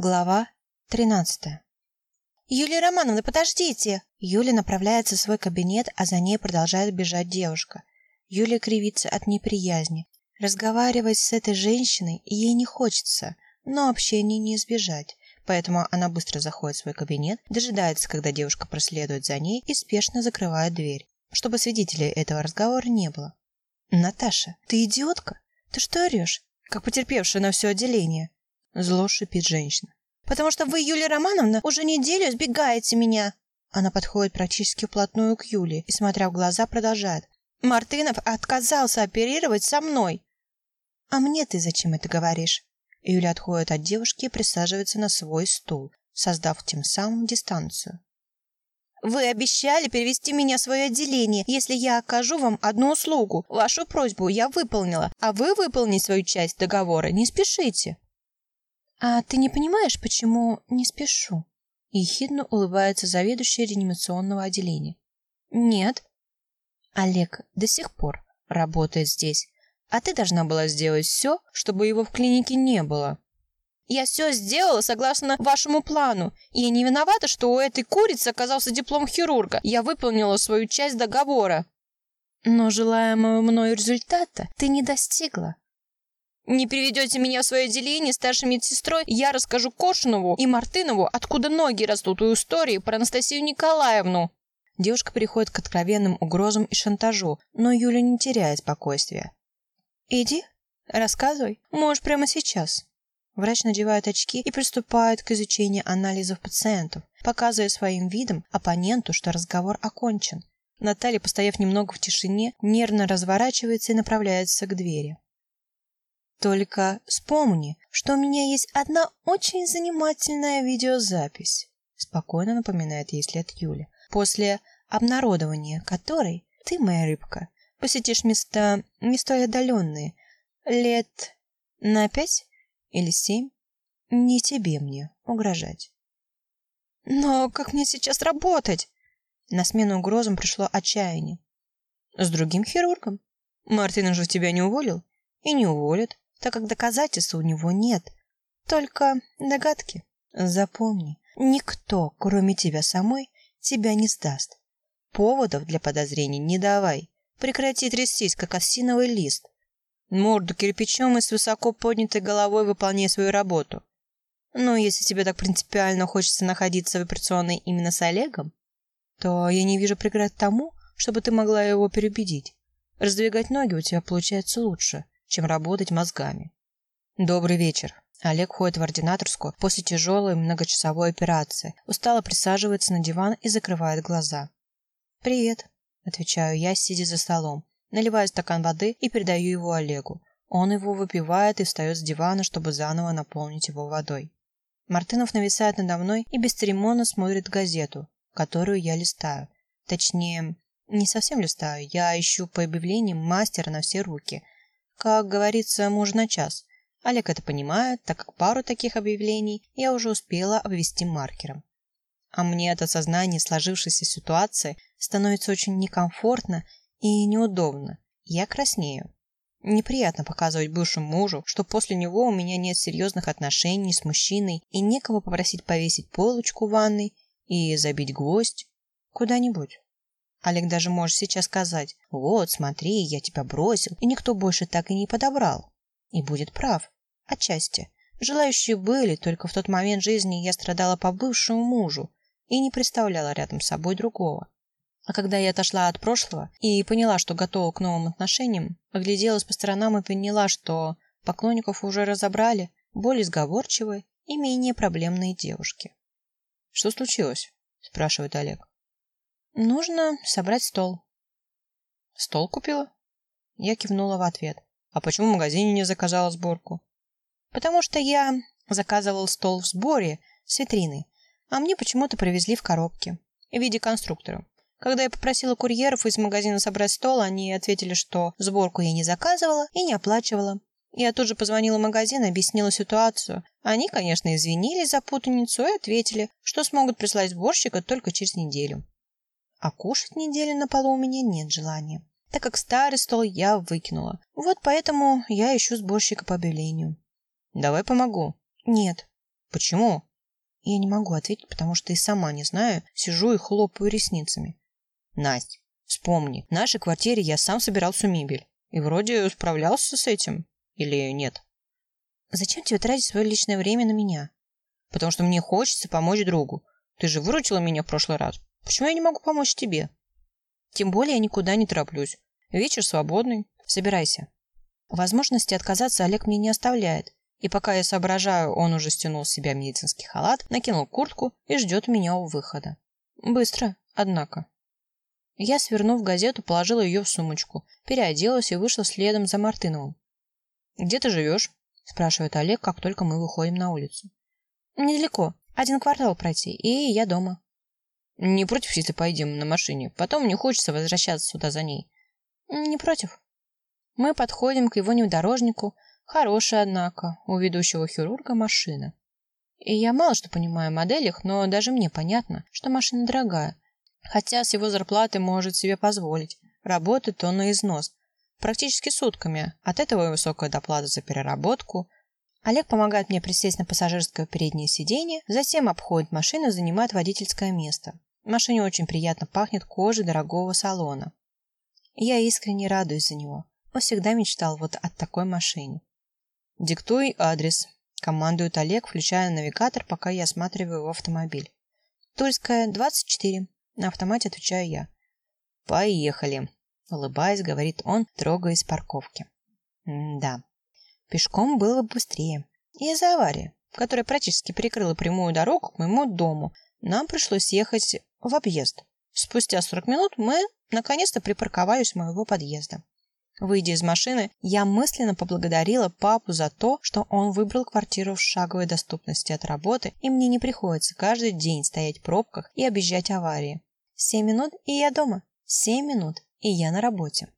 Глава 13. «Юлия Романовна, подождите!» Юля направляется в свой кабинет, а за ней продолжает бежать девушка. Юля кривится от неприязни. Разговаривать с этой женщиной ей не хочется, но общения не избежать. Поэтому она быстро заходит в свой кабинет, дожидается, когда девушка проследует за ней и спешно закрывает дверь, чтобы свидетелей этого разговора не было. «Наташа, ты идиотка? Ты что орешь? Как потерпевшая на все отделение?» Зло шипит женщина. «Потому что вы, Юлия Романовна, уже неделю избегаете меня!» Она подходит практически вплотную к Юле и, смотря в глаза, продолжает. «Мартынов отказался оперировать со мной!» «А мне ты зачем это говоришь?» Юля отходит от девушки и присаживается на свой стул, создав тем самым дистанцию. Вы обещали перевести меня в свое отделение, если я окажу вам одну услугу. Вашу просьбу я выполнила, а вы выполнить свою часть договора не спешите. «А ты не понимаешь, почему не спешу?» Ехидно улыбается заведующая реанимационного отделения. «Нет». «Олег до сих пор работает здесь, а ты должна была сделать все, чтобы его в клинике не было». «Я все сделала согласно вашему плану. Я не виновата, что у этой курицы оказался диплом хирурга. Я выполнила свою часть договора». «Но желаемого мною результата ты не достигла», не приведете меня в свое отделение старшей медсестрой, я расскажу Кошинову и Мартынову, откуда ноги растут у истории про Анастасию Николаевну. Девушка переходит к откровенным угрозам и шантажу, но Юля не теряет спокойствия. «Иди, рассказывай, можешь прямо сейчас». Врач надевает очки и приступает к изучению анализов пациентов, показывая своим видом оппоненту, что разговор окончен. Наталья, постояв немного в тишине, нервно разворачивается и направляется к двери. Только вспомни, что у меня есть одна очень занимательная видеозапись, спокойно напоминает ей след Юля, после обнародования которой ты, моя рыбка, посетишь места не столь отдаленные, лет на пять или семь. Не тебе мне угрожать. Но как мне сейчас работать? На смену угрозам пришло отчаяние. С другим хирургом. Мартин же тебя не уволил и не уволит так как доказательств у него нет, только догадки. Запомни, никто, кроме тебя самой, тебя не сдаст. Поводов для подозрений не давай. Прекрати трястись, как осиновый лист. Морду кирпичом и с высоко поднятой головой выполняй свою работу. Но если тебе так принципиально хочется находиться в операционной именно с Олегом, то я не вижу преград тому, чтобы ты могла его переубедить. Раздвигать ноги у тебя получается лучше – чем работать мозгами. Добрый вечер. Олег ходит в ординаторскую после тяжелой многочасовой операции, устало присаживается на диван и закрывает глаза. «Привет», – отвечаю я, сидя за столом, наливаю стакан воды и передаю его Олегу. Он его выпивает и встает с дивана, чтобы заново наполнить его водой. Мартынов нависает надо мной и бесцеремонно смотрит газету, которую я листаю. Точнее, не совсем листаю, я ищу по объявлениям мастера на все руки – как говорится, муж на час. Олег это понимает, так как пару таких объявлений я уже успела обвести маркером. А мне от осознания сложившейся ситуации становится очень некомфортно и неудобно. Я краснею. Неприятно показывать бывшему мужу, что после него у меня нет серьезных отношений с мужчиной и некого попросить повесить полочку в ванной и забить гвоздь куда-нибудь. Олег даже может сейчас сказать, вот, смотри, я тебя бросил, и никто больше так и не подобрал. И будет прав. Отчасти. Желающие были, только в тот момент жизни я страдала по бывшему мужу и не представляла рядом с собой другого. А когда я отошла от прошлого и поняла, что готова к новым отношениям, огляделась по сторонам и поняла, что поклонников уже разобрали более сговорчивые и менее проблемные девушки. «Что случилось?» – спрашивает Олег. Нужно собрать стол. Стол купила? Я кивнула в ответ. А почему в магазине не заказала сборку? Потому что я заказывал стол в сборе с витриной, а мне почему-то привезли в коробке в виде конструктора. Когда я попросила курьеров из магазина собрать стол, они ответили, что сборку я не заказывала и не оплачивала. Я тут же позвонила в магазин и объяснила ситуацию. Они, конечно, извинились за путаницу и ответили, что смогут прислать сборщика только через неделю. А кушать недели на полу у меня нет желания, так как старый стол я выкинула. Вот поэтому я ищу сборщика по объявлению. Давай помогу. Нет. Почему? Я не могу ответить, потому что и сама не знаю, сижу и хлопаю ресницами. Настя, вспомни, в нашей квартире я сам собирал всю мебель. И вроде справлялся с этим. Или нет? Зачем тебе тратить свое личное время на меня? Потому что мне хочется помочь другу. Ты же выручила меня в прошлый раз. Почему я не могу помочь тебе? Тем более я никуда не тороплюсь. Вечер свободный. Собирайся. Возможности отказаться Олег мне не оставляет. И пока я соображаю, он уже стянул с себя медицинский халат, накинул куртку и ждет меня у выхода. Быстро, однако. Я, свернув газету, положила ее в сумочку, переоделась и вышла следом за Мартыновым. «Где ты живешь?» – спрашивает Олег, как только мы выходим на улицу. «Недалеко. Один квартал пройти, и я дома». «Не против, если поедем на машине? Потом не хочется возвращаться сюда за ней». «Не против». Мы подходим к его внедорожнику. Хорошая, однако, у ведущего хирурга машина. И я мало что понимаю в моделях, но даже мне понятно, что машина дорогая – Хотя с его зарплаты может себе позволить. Работает он на износ. Практически сутками. От этого и высокая доплата за переработку. Олег помогает мне присесть на пассажирское переднее сиденье, затем обходит машину занимает водительское место. Машине очень приятно пахнет кожей дорогого салона. Я искренне радуюсь за него. Он всегда мечтал вот о такой машине. «Диктуй адрес», – командует Олег, включая навигатор, пока я осматриваю его автомобиль. «Тульская, 24», на автомате отвечаю я. «Поехали!» — улыбаясь, говорит он, трогаясь с парковки. да, пешком было бы быстрее. Из-за аварии, которая практически перекрыла прямую дорогу к моему дому, нам пришлось ехать в объезд. Спустя 40 минут мы наконец-то припарковались у моего подъезда. Выйдя из машины, я мысленно поблагодарила папу за то, что он выбрал квартиру в шаговой доступности от работы, и мне не приходится каждый день стоять в пробках и объезжать аварии. Семь минут, и я дома. Семь минут, и я на работе.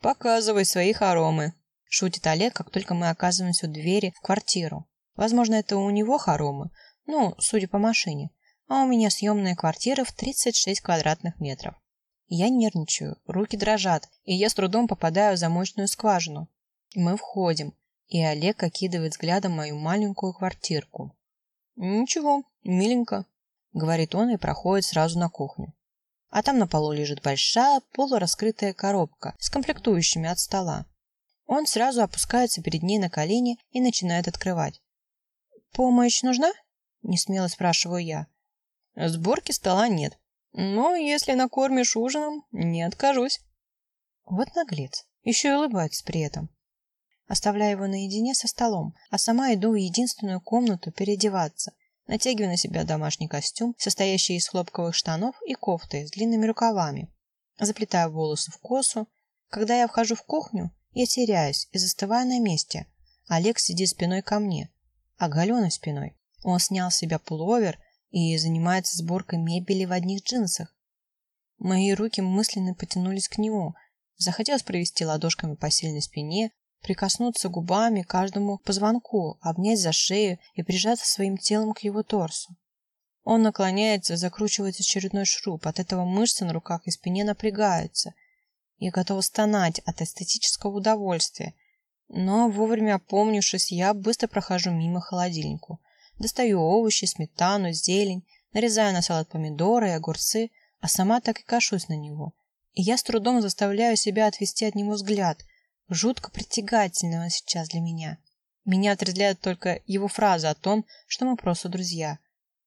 «Показывай свои хоромы», — шутит Олег, как только мы оказываемся у двери в квартиру. Возможно, это у него хоромы, ну, судя по машине, а у меня съемная квартира в 36 квадратных метров. Я нервничаю, руки дрожат, и я с трудом попадаю в замочную скважину. Мы входим, и Олег окидывает взглядом мою маленькую квартирку. «Ничего, миленько», — говорит он и проходит сразу на кухню а там на полу лежит большая полураскрытая коробка с комплектующими от стола. Он сразу опускается перед ней на колени и начинает открывать. «Помощь нужна?» – несмело спрашиваю я. «Сборки стола нет, но если накормишь ужином, не откажусь». Вот наглец, еще и улыбается при этом. Оставляю его наедине со столом, а сама иду в единственную комнату переодеваться – натягиваю на себя домашний костюм, состоящий из хлопковых штанов и кофты с длинными рукавами. Заплетаю волосы в косу. Когда я вхожу в кухню, я теряюсь и застываю на месте. Олег сидит спиной ко мне, оголенной спиной. Он снял с себя пуловер и занимается сборкой мебели в одних джинсах. Мои руки мысленно потянулись к нему. Захотелось провести ладошками по сильной спине, прикоснуться губами к каждому позвонку, обнять за шею и прижаться своим телом к его торсу. Он наклоняется, закручивает очередной шуруп, от этого мышцы на руках и спине напрягаются. Я готова стонать от эстетического удовольствия, но вовремя опомнившись, я быстро прохожу мимо холодильнику. Достаю овощи, сметану, зелень, нарезаю на салат помидоры и огурцы, а сама так и кашусь на него. И я с трудом заставляю себя отвести от него взгляд – жутко притягательного сейчас для меня. Меня отрезвляет только его фраза о том, что мы просто друзья.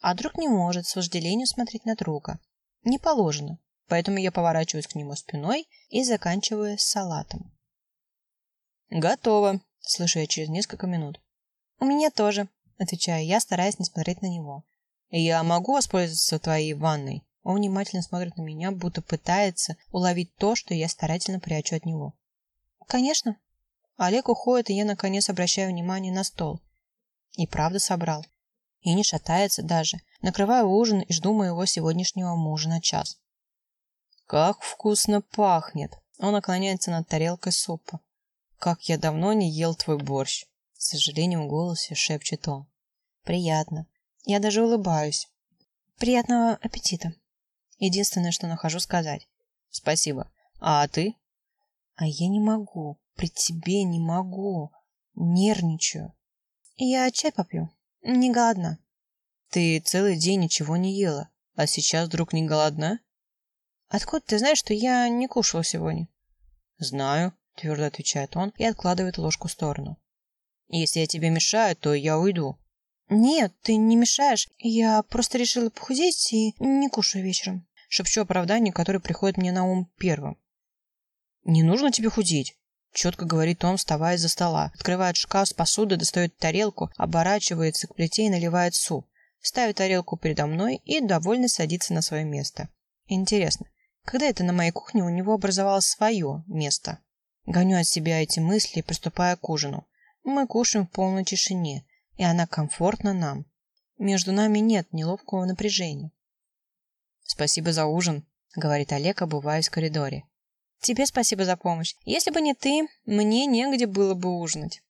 А друг не может с вожделением смотреть на друга. Не положено, поэтому я поворачиваюсь к нему спиной и заканчиваю с салатом. «Готово», — слышу я через несколько минут. «У меня тоже», — отвечаю я, стараясь не смотреть на него. «Я могу воспользоваться твоей ванной?» Он внимательно смотрит на меня, будто пытается уловить то, что я старательно прячу от него. Конечно. Олег уходит, и я наконец обращаю внимание на стол. И правда собрал. И не шатается даже. Накрываю ужин и жду моего сегодняшнего мужа на час. Как вкусно пахнет. Он наклоняется над тарелкой супа. Как я давно не ел твой борщ. С сожалением в голосе шепчет он. Приятно. Я даже улыбаюсь. Приятного аппетита. Единственное, что нахожу сказать. Спасибо. А ты? А я не могу, при тебе не могу. Нервничаю. Я чай попью. Не голодна. Ты целый день ничего не ела, а сейчас вдруг не голодна? Откуда ты знаешь, что я не кушала сегодня? Знаю, твердо отвечает он и откладывает ложку в сторону. Если я тебе мешаю, то я уйду. Нет, ты не мешаешь. Я просто решила похудеть и не кушаю вечером. Шепчу оправдание, которое приходит мне на ум первым. Не нужно тебе худеть. Четко говорит он, вставая за стола. Открывает шкаф с посудой, достает тарелку, оборачивается к плите и наливает суп. Ставит тарелку передо мной и довольно садится на свое место. Интересно, когда это на моей кухне у него образовалось свое место? Гоню от себя эти мысли и приступаю к ужину. Мы кушаем в полной тишине, и она комфортна нам. Между нами нет неловкого напряжения. «Спасибо за ужин», — говорит Олег, обуваясь в коридоре. Тебе спасибо за помощь. Если бы не ты, мне негде было бы ужинать.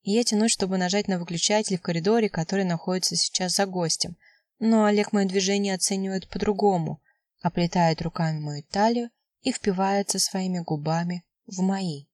Я тянусь, чтобы нажать на выключатель в коридоре, который находится сейчас за гостем. Но Олег мое движение оценивает по-другому, оплетает руками мою талию и впивается своими губами в мои.